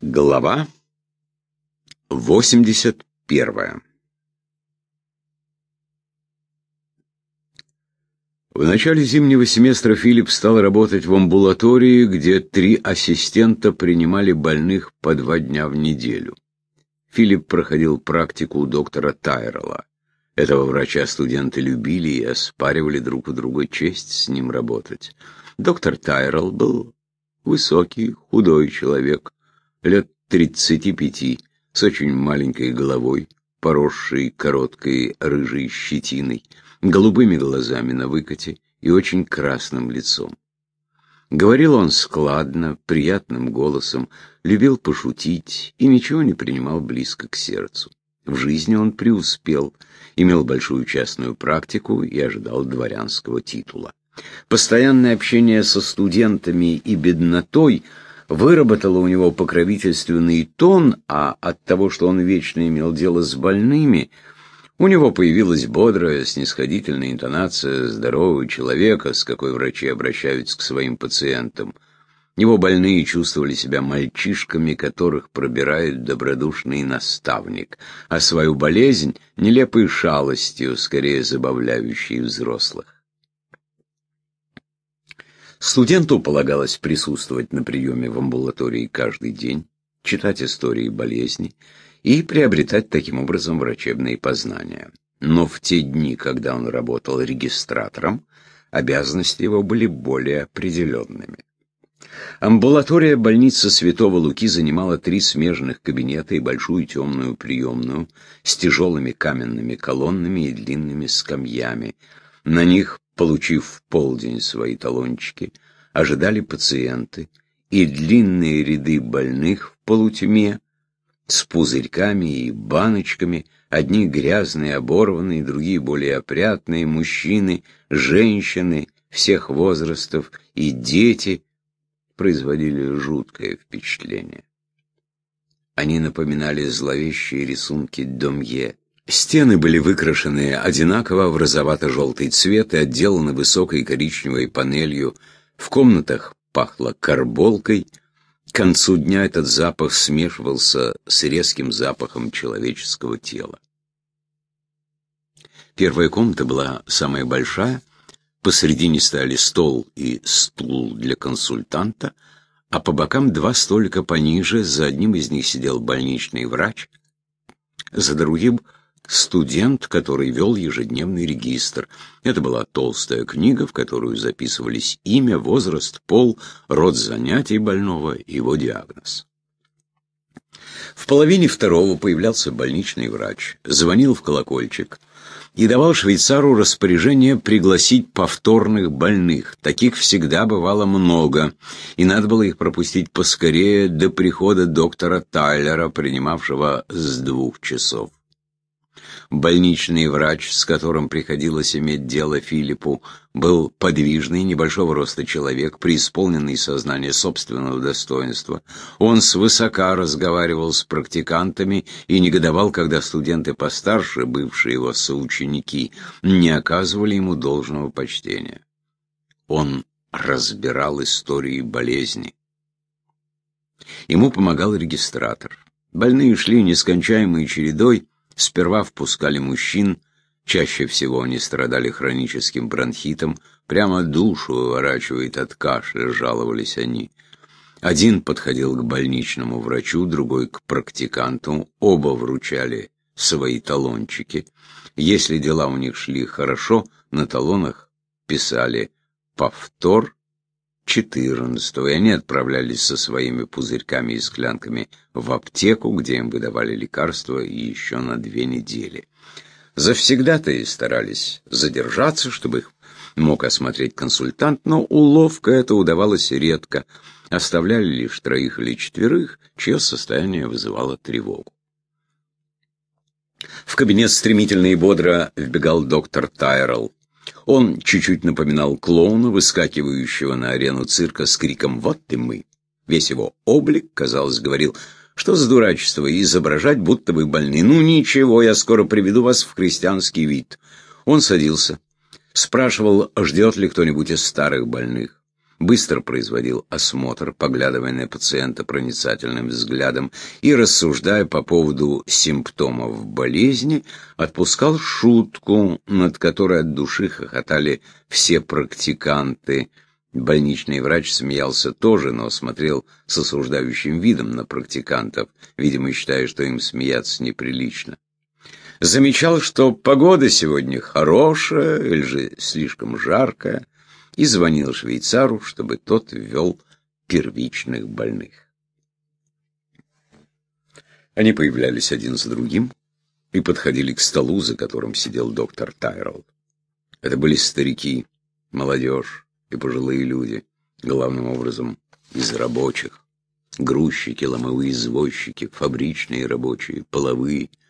Глава 81 В начале зимнего семестра Филипп стал работать в амбулатории, где три ассистента принимали больных по два дня в неделю. Филипп проходил практику у доктора Тайрелла. Этого врача студенты любили и оспаривали друг у друга честь с ним работать. Доктор Тайрелл был высокий, худой человек, лет тридцати пяти, с очень маленькой головой, поросшей короткой рыжей щетиной, голубыми глазами на выкате и очень красным лицом. Говорил он складно, приятным голосом, любил пошутить и ничего не принимал близко к сердцу. В жизни он преуспел, имел большую частную практику и ожидал дворянского титула. Постоянное общение со студентами и беднотой – выработала у него покровительственный тон, а от того, что он вечно имел дело с больными, у него появилась бодрая, снисходительная интонация здорового человека, с какой врачи обращаются к своим пациентам. Его больные чувствовали себя мальчишками, которых пробирает добродушный наставник, а свою болезнь — нелепой шалостью, скорее забавляющей взрослых. Студенту полагалось присутствовать на приеме в амбулатории каждый день, читать истории болезни и приобретать таким образом врачебные познания. Но в те дни, когда он работал регистратором, обязанности его были более определенными. Амбулатория больницы Святого Луки занимала три смежных кабинета и большую темную приемную с тяжелыми каменными колоннами и длинными скамьями. На них Получив в полдень свои талончики, ожидали пациенты, и длинные ряды больных в полутьме, с пузырьками и баночками, одни грязные, оборванные, другие более опрятные, мужчины, женщины всех возрастов и дети производили жуткое впечатление. Они напоминали зловещие рисунки Домье, Стены были выкрашены одинаково в розовато-желтый цвет и отделаны высокой коричневой панелью. В комнатах пахло карболкой. К концу дня этот запах смешивался с резким запахом человеческого тела. Первая комната была самая большая. Посредине стояли стол и стул для консультанта, а по бокам два столика пониже, за одним из них сидел больничный врач, за другим — студент, который вел ежедневный регистр. Это была толстая книга, в которую записывались имя, возраст, пол, род занятий больного и его диагноз. В половине второго появлялся больничный врач, звонил в колокольчик и давал швейцару распоряжение пригласить повторных больных. Таких всегда бывало много, и надо было их пропустить поскорее до прихода доктора Тайлера, принимавшего с двух часов. Больничный врач, с которым приходилось иметь дело Филиппу, был подвижный, небольшого роста человек, преисполненный сознания собственного достоинства. Он свысока разговаривал с практикантами и негодовал, когда студенты постарше, бывшие его соученики, не оказывали ему должного почтения. Он разбирал истории болезни. Ему помогал регистратор. Больные шли нескончаемой чередой, Сперва впускали мужчин, чаще всего они страдали хроническим бронхитом, прямо душу выворачивает от кашля, жаловались они. Один подходил к больничному врачу, другой к практиканту, оба вручали свои талончики. Если дела у них шли хорошо, на талонах писали «повтор 14 и они отправлялись со своими пузырьками и склянками в аптеку, где им выдавали лекарства еще на две недели. Завсегда-то и старались задержаться, чтобы их мог осмотреть консультант, но уловка это удавалось редко. Оставляли лишь троих или четверых, чье состояние вызывало тревогу. В кабинет стремительно и бодро вбегал доктор Тайрелл. Он чуть-чуть напоминал клоуна, выскакивающего на арену цирка с криком «Вот ты мы!». Весь его облик, казалось, говорил «Что за дурачество изображать, будто вы больны? Ну ничего, я скоро приведу вас в христианский вид». Он садился, спрашивал, ждет ли кто-нибудь из старых больных. Быстро производил осмотр, поглядывая на пациента проницательным взглядом и, рассуждая по поводу симптомов болезни, отпускал шутку, над которой от души хохотали все практиканты. Больничный врач смеялся тоже, но смотрел с осуждающим видом на практикантов, видимо, считая, что им смеяться неприлично. Замечал, что погода сегодня хорошая или же слишком жаркая, и звонил швейцару, чтобы тот ввел первичных больных. Они появлялись один за другим и подходили к столу, за которым сидел доктор Тайролл. Это были старики, молодежь и пожилые люди, главным образом из рабочих. Грузчики, ломовые извозчики, фабричные рабочие, половые –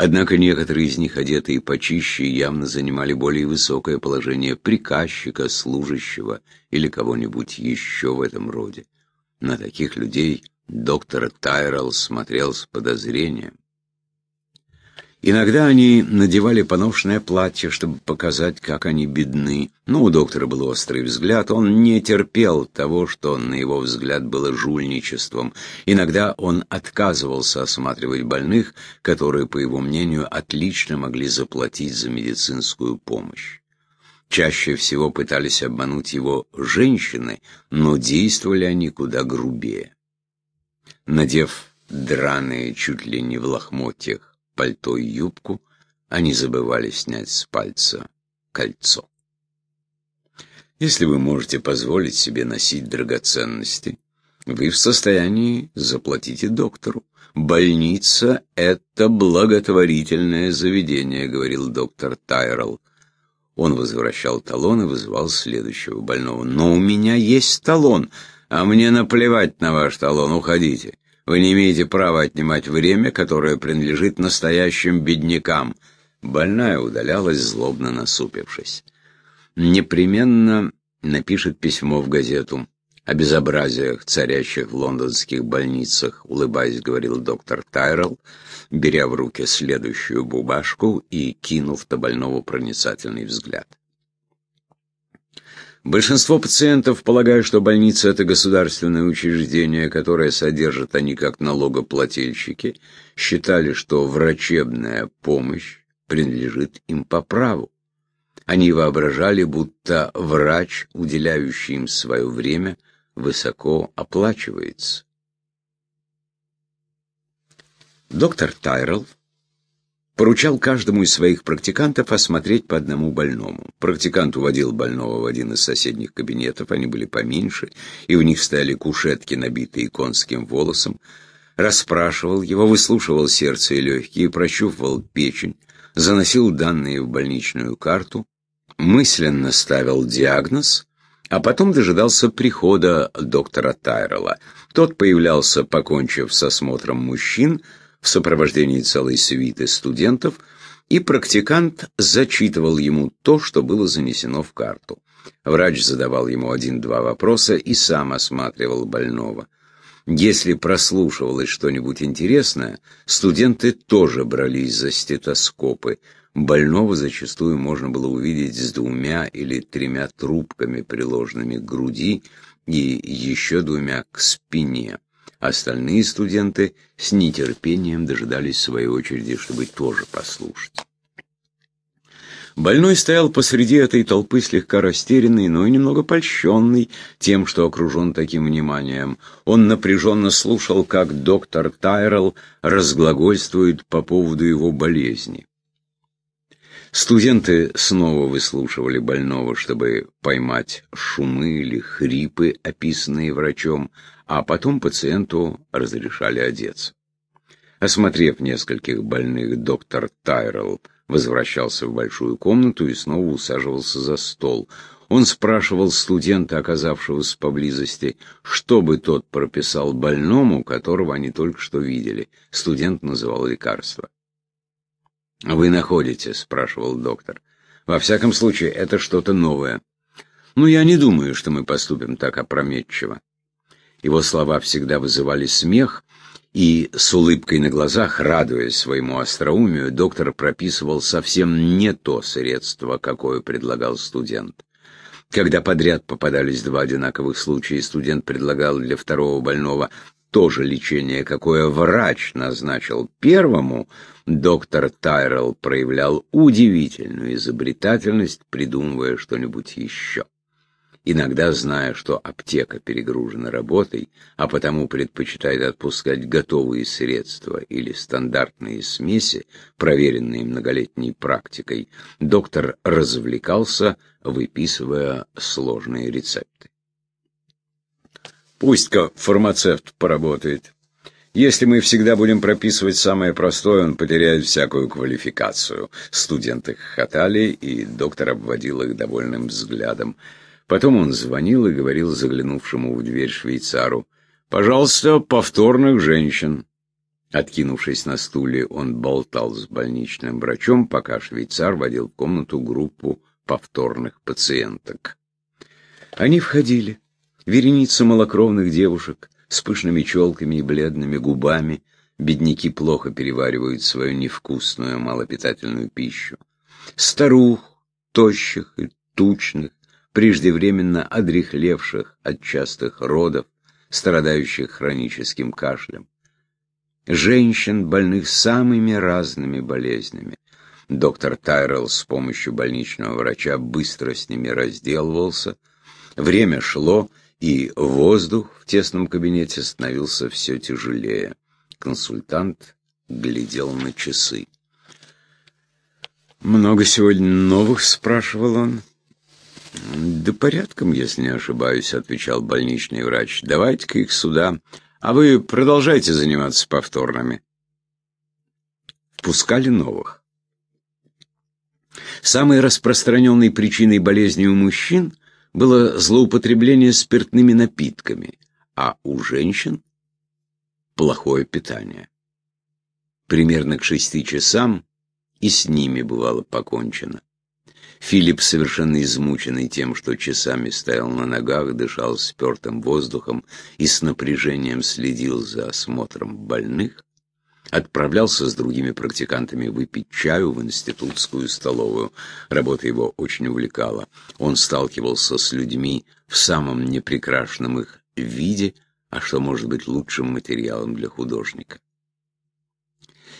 Однако некоторые из них, одетые почище, явно занимали более высокое положение приказчика, служащего или кого-нибудь еще в этом роде. На таких людей доктор Тайрелл смотрел с подозрением. Иногда они надевали поношенное платье, чтобы показать, как они бедны. Но у доктора был острый взгляд, он не терпел того, что, на его взгляд, было жульничеством. Иногда он отказывался осматривать больных, которые, по его мнению, отлично могли заплатить за медицинскую помощь. Чаще всего пытались обмануть его женщины, но действовали они куда грубее. Надев драные чуть ли не в лохмотьях пальто и юбку, они забывали снять с пальца кольцо. Если вы можете позволить себе носить драгоценности, вы в состоянии заплатить доктору. «Больница — это благотворительное заведение», — говорил доктор Тайрелл. Он возвращал талон и вызывал следующего больного. «Но у меня есть талон, а мне наплевать на ваш талон, уходите. Вы не имеете права отнимать время, которое принадлежит настоящим беднякам». Больная удалялась, злобно насупившись. «Непременно напишет письмо в газету о безобразиях, царящих в лондонских больницах», улыбаясь, говорил доктор Тайрелл, беря в руки следующую бумажку и кинув на больного проницательный взгляд. Большинство пациентов полагают, что больница – это государственное учреждение, которое содержат они как налогоплательщики, считали, что врачебная помощь принадлежит им по праву. Они воображали, будто врач, уделяющий им свое время, высоко оплачивается. Доктор Тайрелл поручал каждому из своих практикантов осмотреть по одному больному. Практикант уводил больного в один из соседних кабинетов, они были поменьше, и в них стояли кушетки, набитые конским волосом, расспрашивал его, выслушивал сердце и легкие, прощупывал печень, заносил данные в больничную карту, мысленно ставил диагноз, а потом дожидался прихода доктора Тайрелла. Тот появлялся, покончив с осмотром мужчин, в сопровождении целой свиты студентов, и практикант зачитывал ему то, что было занесено в карту. Врач задавал ему один-два вопроса и сам осматривал больного. Если прослушивалось что-нибудь интересное, студенты тоже брались за стетоскопы. Больного зачастую можно было увидеть с двумя или тремя трубками, приложенными к груди, и еще двумя к спине. Остальные студенты с нетерпением дожидались своей очереди, чтобы тоже послушать. Больной стоял посреди этой толпы слегка растерянный, но и немного польщенный тем, что окружен таким вниманием. Он напряженно слушал, как доктор Тайрелл разглагольствует по поводу его болезни. Студенты снова выслушивали больного, чтобы поймать шумы или хрипы, описанные врачом, а потом пациенту разрешали одеться. Осмотрев нескольких больных, доктор Тайрелл возвращался в большую комнату и снова усаживался за стол. Он спрашивал студента, оказавшегося поблизости, что бы тот прописал больному, которого они только что видели. Студент называл лекарство. «Вы находите?» — спрашивал доктор. «Во всяком случае, это что-то новое. Ну, я не думаю, что мы поступим так опрометчиво. Его слова всегда вызывали смех, и с улыбкой на глазах, радуясь своему остроумию, доктор прописывал совсем не то средство, какое предлагал студент. Когда подряд попадались два одинаковых случая, студент предлагал для второго больного то же лечение, какое врач назначил первому, доктор Тайрелл проявлял удивительную изобретательность, придумывая что-нибудь еще. Иногда, зная, что аптека перегружена работой, а потому предпочитает отпускать готовые средства или стандартные смеси, проверенные многолетней практикой, доктор развлекался, выписывая сложные рецепты. Пусть-ка фармацевт поработает. Если мы всегда будем прописывать самое простое, он потеряет всякую квалификацию. Студенты хохотали, и доктор обводил их довольным взглядом. Потом он звонил и говорил заглянувшему в дверь швейцару, «Пожалуйста, повторных женщин». Откинувшись на стуле, он болтал с больничным врачом, пока швейцар водил в комнату группу повторных пациенток. Они входили. Вереница малокровных девушек с пышными челками и бледными губами. Бедняки плохо переваривают свою невкусную, малопитательную пищу. Старух, тощих и тучных, преждевременно одрехлевших от частых родов, страдающих хроническим кашлем. Женщин, больных самыми разными болезнями. Доктор Тайрелл с помощью больничного врача быстро с ними разделывался. Время шло, и воздух в тесном кабинете становился все тяжелее. Консультант глядел на часы. «Много сегодня новых?» — спрашивал он. «Да порядком, если не ошибаюсь», — отвечал больничный врач. «Давайте-ка их сюда, а вы продолжайте заниматься повторными». Впускали новых. Самой распространенной причиной болезни у мужчин было злоупотребление спиртными напитками, а у женщин – плохое питание. Примерно к шести часам и с ними бывало покончено. Филипп, совершенно измученный тем, что часами стоял на ногах, дышал спертым воздухом и с напряжением следил за осмотром больных, отправлялся с другими практикантами выпить чаю в институтскую столовую. Работа его очень увлекала. Он сталкивался с людьми в самом непрекрашенном их виде, а что может быть лучшим материалом для художника.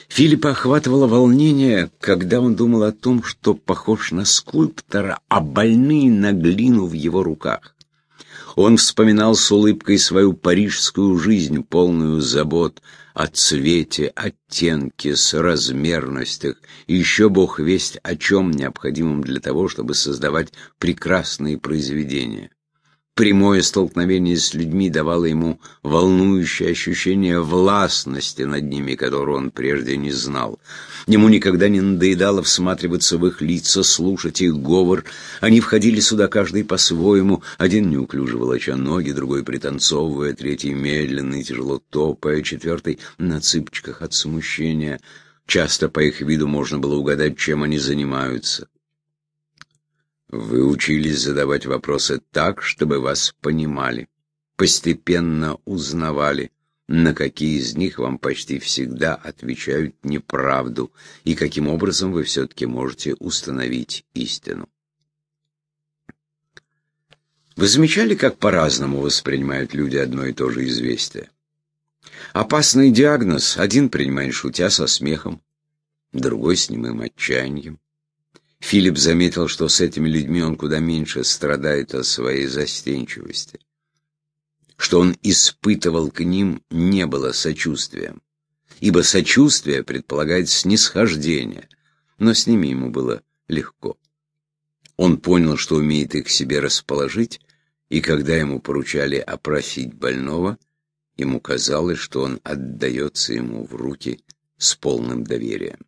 Филиппа охватывало волнение, когда он думал о том, что похож на скульптора, а больные на глину в его руках. Он вспоминал с улыбкой свою парижскую жизнь, полную забот о цвете, оттенке, соразмерностях и еще бог весть о чем необходимом для того, чтобы создавать прекрасные произведения. Прямое столкновение с людьми давало ему волнующее ощущение властности над ними, которого он прежде не знал. Ему никогда не надоедало всматриваться в их лица, слушать их говор. Они входили сюда каждый по-своему, один неуклюже волоча ноги, другой пританцовывая, третий медленно и тяжело топая, четвертый на цыпочках от смущения. Часто по их виду можно было угадать, чем они занимаются. Вы учились задавать вопросы так, чтобы вас понимали, постепенно узнавали, на какие из них вам почти всегда отвечают неправду, и каким образом вы все-таки можете установить истину. Вы замечали, как по-разному воспринимают люди одно и то же известие? Опасный диагноз один принимает шутя со смехом, другой с немым отчаянием. Филипп заметил, что с этими людьми он куда меньше страдает от своей застенчивости. Что он испытывал к ним не было сочувствием, ибо сочувствие предполагает снисхождение, но с ними ему было легко. Он понял, что умеет их себе расположить, и когда ему поручали опросить больного, ему казалось, что он отдается ему в руки с полным доверием.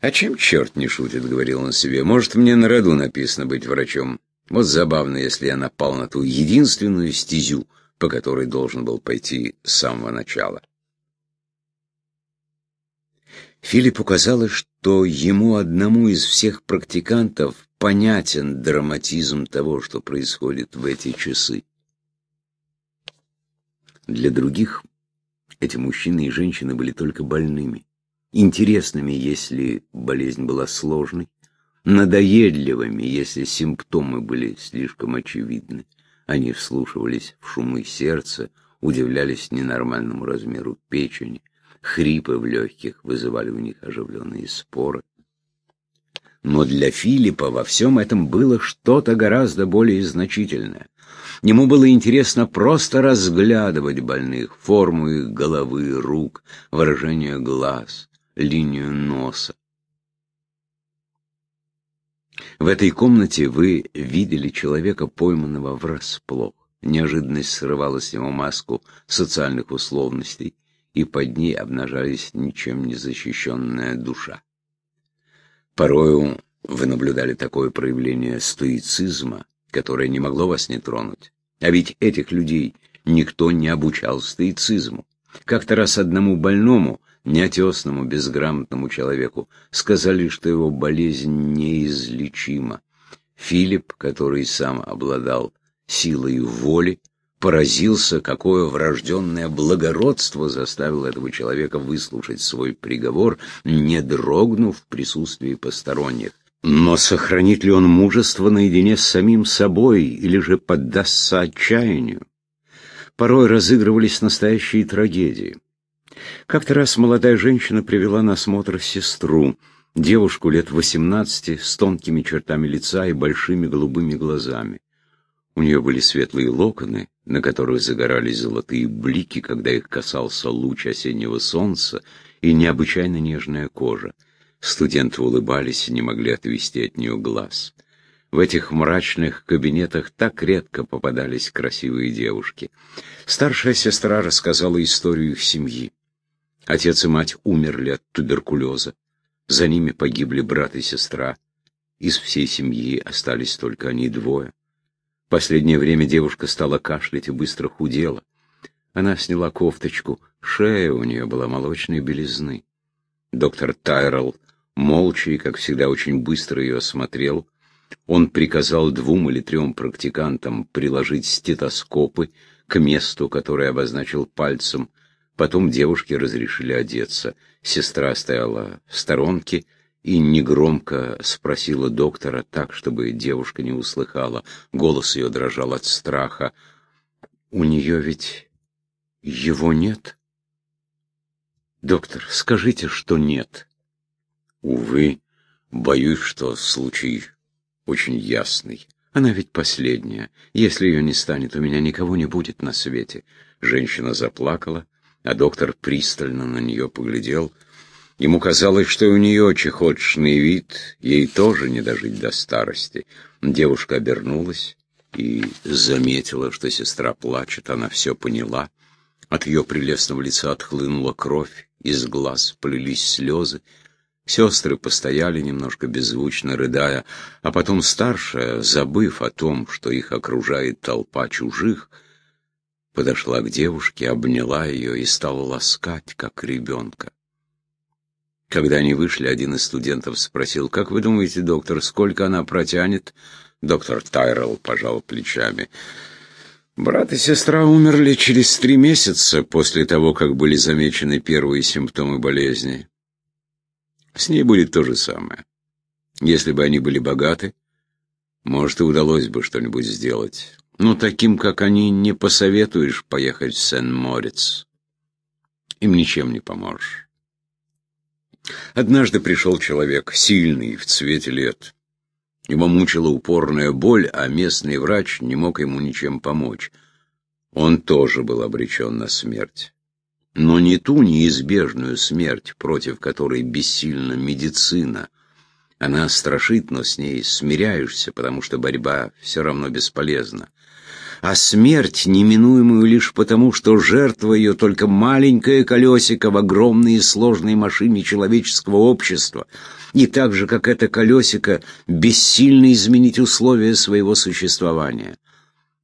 «А чем черт не шутит?» — говорил он себе. «Может, мне на роду написано быть врачом. Вот забавно, если я напал на ту единственную стезю, по которой должен был пойти с самого начала». Филиппу казалось, что ему одному из всех практикантов понятен драматизм того, что происходит в эти часы. Для других эти мужчины и женщины были только больными интересными, если болезнь была сложной, надоедливыми, если симптомы были слишком очевидны. Они вслушивались в шумы сердца, удивлялись ненормальному размеру печени, хрипы в легких вызывали у них оживленные споры. Но для Филиппа во всем этом было что-то гораздо более значительное. Ему было интересно просто разглядывать больных, форму их головы, рук, выражение глаз, линию носа. В этой комнате вы видели человека, пойманного врасплох. Неожиданность срывала с него маску социальных условностей, и под ней обнажались ничем не защищенная душа. Порою вы наблюдали такое проявление стоицизма, которое не могло вас не тронуть. А ведь этих людей никто не обучал стоицизму. Как-то раз одному больному неотесному, безграмотному человеку, сказали, что его болезнь неизлечима. Филипп, который сам обладал силой воли, поразился, какое врожденное благородство заставило этого человека выслушать свой приговор, не дрогнув в присутствии посторонних. Но сохранит ли он мужество наедине с самим собой, или же поддастся отчаянию? Порой разыгрывались настоящие трагедии. Как-то раз молодая женщина привела на осмотр сестру, девушку лет 18 с тонкими чертами лица и большими голубыми глазами. У нее были светлые локоны, на которых загорались золотые блики, когда их касался луч осеннего солнца, и необычайно нежная кожа. Студенты улыбались и не могли отвести от нее глаз. В этих мрачных кабинетах так редко попадались красивые девушки. Старшая сестра рассказала историю их семьи. Отец и мать умерли от туберкулеза. За ними погибли брат и сестра. Из всей семьи остались только они двое. Последнее время девушка стала кашлять и быстро худела. Она сняла кофточку, шея у нее была молочной белизны. Доктор Тайрелл молча и, как всегда, очень быстро ее осмотрел. Он приказал двум или трем практикантам приложить стетоскопы к месту, которое обозначил пальцем, Потом девушке разрешили одеться. Сестра стояла в сторонке и негромко спросила доктора так, чтобы девушка не услыхала. Голос ее дрожал от страха. «У нее ведь его нет?» «Доктор, скажите, что нет». «Увы, боюсь, что случай очень ясный. Она ведь последняя. Если ее не станет, у меня никого не будет на свете». Женщина заплакала а доктор пристально на нее поглядел. Ему казалось, что у нее чехотшный вид, ей тоже не дожить до старости. Девушка обернулась и заметила, что сестра плачет, она все поняла. От ее прелестного лица отхлынула кровь, из глаз полились слезы. Сестры постояли немножко беззвучно, рыдая, а потом старшая, забыв о том, что их окружает толпа чужих, — подошла к девушке, обняла ее и стала ласкать, как ребенка. Когда они вышли, один из студентов спросил, «Как вы думаете, доктор, сколько она протянет?» Доктор Тайрелл пожал плечами. «Брат и сестра умерли через три месяца после того, как были замечены первые симптомы болезни. С ней будет то же самое. Если бы они были богаты, может, и удалось бы что-нибудь сделать. Но таким, как они, не посоветуешь поехать в Сен-Морец. Им ничем не поможешь. Однажды пришел человек, сильный, в цвете лет. Его мучила упорная боль, а местный врач не мог ему ничем помочь. Он тоже был обречен на смерть. Но не ту неизбежную смерть, против которой бессильна медицина. Она страшит, но с ней смиряешься, потому что борьба все равно бесполезна а смерть, неминуемую лишь потому, что жертва ее только маленькое колесико в огромной и сложной машине человеческого общества, и так же, как это колесико, бессильно изменить условия своего существования.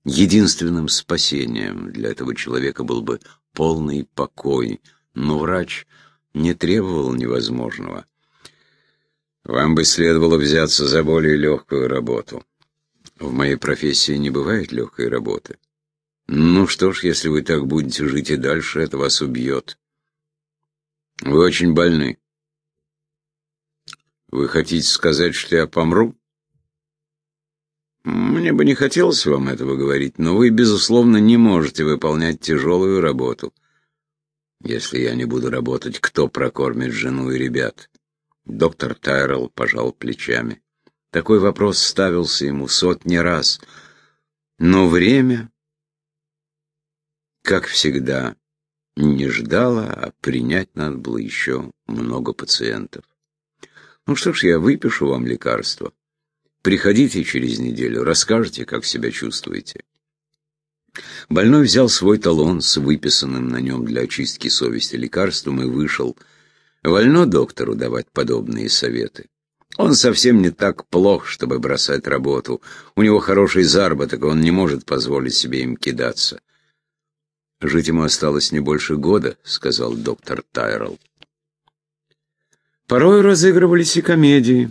Единственным спасением для этого человека был бы полный покой, но врач не требовал невозможного. Вам бы следовало взяться за более легкую работу. В моей профессии не бывает легкой работы. Ну что ж, если вы так будете жить и дальше, это вас убьет. Вы очень больны. Вы хотите сказать, что я помру? Мне бы не хотелось вам этого говорить, но вы, безусловно, не можете выполнять тяжелую работу. Если я не буду работать, кто прокормит жену и ребят? Доктор Тайрелл пожал плечами. Такой вопрос ставился ему сотни раз. Но время, как всегда, не ждало, а принять надо было еще много пациентов. Ну что ж, я выпишу вам лекарство. Приходите через неделю, расскажете, как себя чувствуете. Больной взял свой талон с выписанным на нем для очистки совести лекарством и вышел. Вольно доктору давать подобные советы. Он совсем не так плох, чтобы бросать работу. У него хороший заработок, он не может позволить себе им кидаться. «Жить ему осталось не больше года», — сказал доктор Тайрелл. Порой разыгрывались и комедии.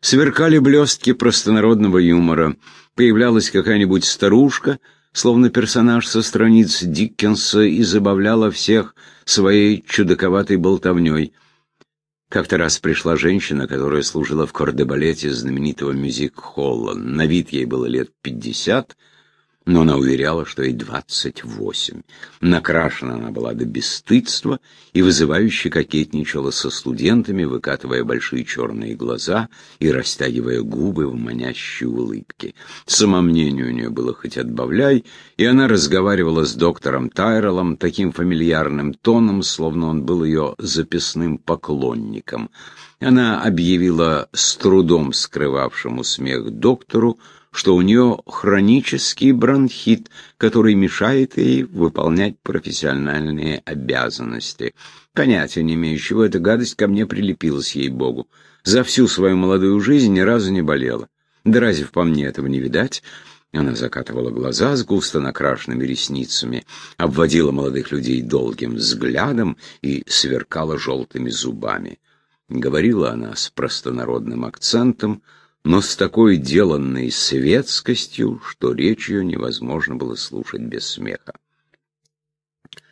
Сверкали блестки простонародного юмора. Появлялась какая-нибудь старушка, словно персонаж со страниц Диккенса, и забавляла всех своей чудаковатой болтовней. Как-то раз пришла женщина, которая служила в кардебалете знаменитого мюзик-холла. На вид ей было лет пятьдесят, но она уверяла, что ей двадцать восемь. Накрашена она была до бесстыдства и вызывающе кокетничала со студентами, выкатывая большие черные глаза и растягивая губы в манящей улыбке. Самомнение у нее было хоть отбавляй, и она разговаривала с доктором Тайреллом таким фамильярным тоном, словно он был ее записным поклонником. Она объявила с трудом скрывавшему смех доктору, что у нее хронический бронхит, который мешает ей выполнять профессиональные обязанности. Понятия не имеющего, эта гадость ко мне прилепилась, ей-богу. За всю свою молодую жизнь ни разу не болела. Да разве по мне этого не видать? Она закатывала глаза с густо накрашенными ресницами, обводила молодых людей долгим взглядом и сверкала желтыми зубами. Говорила она с простонародным акцентом, но с такой деланной светскостью, что речь ее невозможно было слушать без смеха.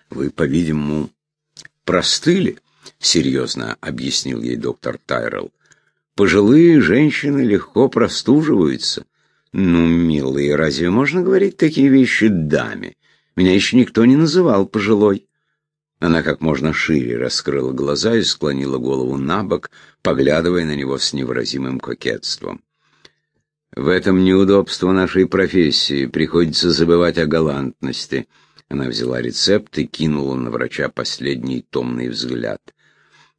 «Вы, по-видимому, простыли?» — серьезно объяснил ей доктор Тайрелл. «Пожилые женщины легко простуживаются». «Ну, милые, разве можно говорить такие вещи даме? Меня еще никто не называл пожилой». Она как можно шире раскрыла глаза и склонила голову на бок, поглядывая на него с невыразимым кокетством. «В этом неудобство нашей профессии. Приходится забывать о галантности». Она взяла рецепт и кинула на врача последний томный взгляд.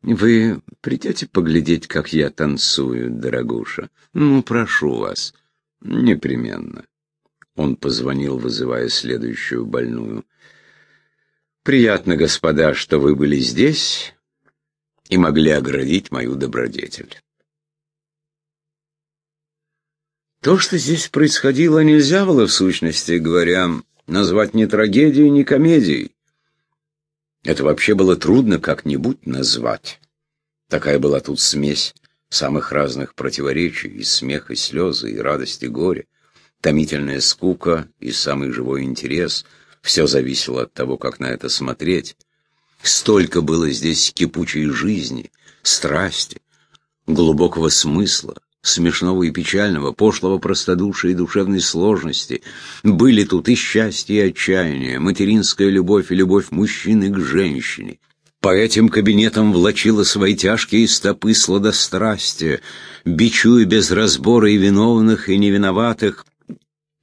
«Вы придете поглядеть, как я танцую, дорогуша? Ну, прошу вас». «Непременно». Он позвонил, вызывая следующую больную. Приятно, господа, что вы были здесь и могли оградить мою добродетель. То, что здесь происходило, нельзя было, в сущности говоря, назвать ни трагедией, ни комедией. Это вообще было трудно как-нибудь назвать. Такая была тут смесь самых разных противоречий, и смех, и слезы, и радость, и горе, томительная скука и самый живой интерес — все зависело от того, как на это смотреть. Столько было здесь кипучей жизни, страсти, глубокого смысла, смешного и печального, пошлого простодушия и душевной сложности. Были тут и счастье, и отчаяние, материнская любовь и любовь мужчины к женщине. По этим кабинетам влачила свои тяжкие стопы сладострастия, бичуя без разбора и виновных, и невиноватых,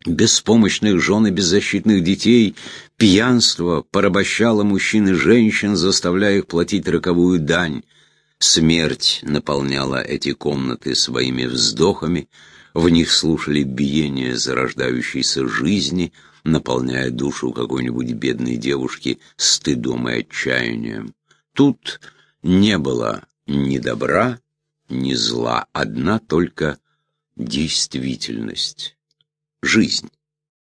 беспомощных жен и беззащитных детей, пьянство порабощало мужчин и женщин, заставляя их платить роковую дань. Смерть наполняла эти комнаты своими вздохами, в них слушали биение зарождающейся жизни, наполняя душу какой-нибудь бедной девушки стыдом и отчаянием. Тут не было ни добра, ни зла, одна только действительность жизнь.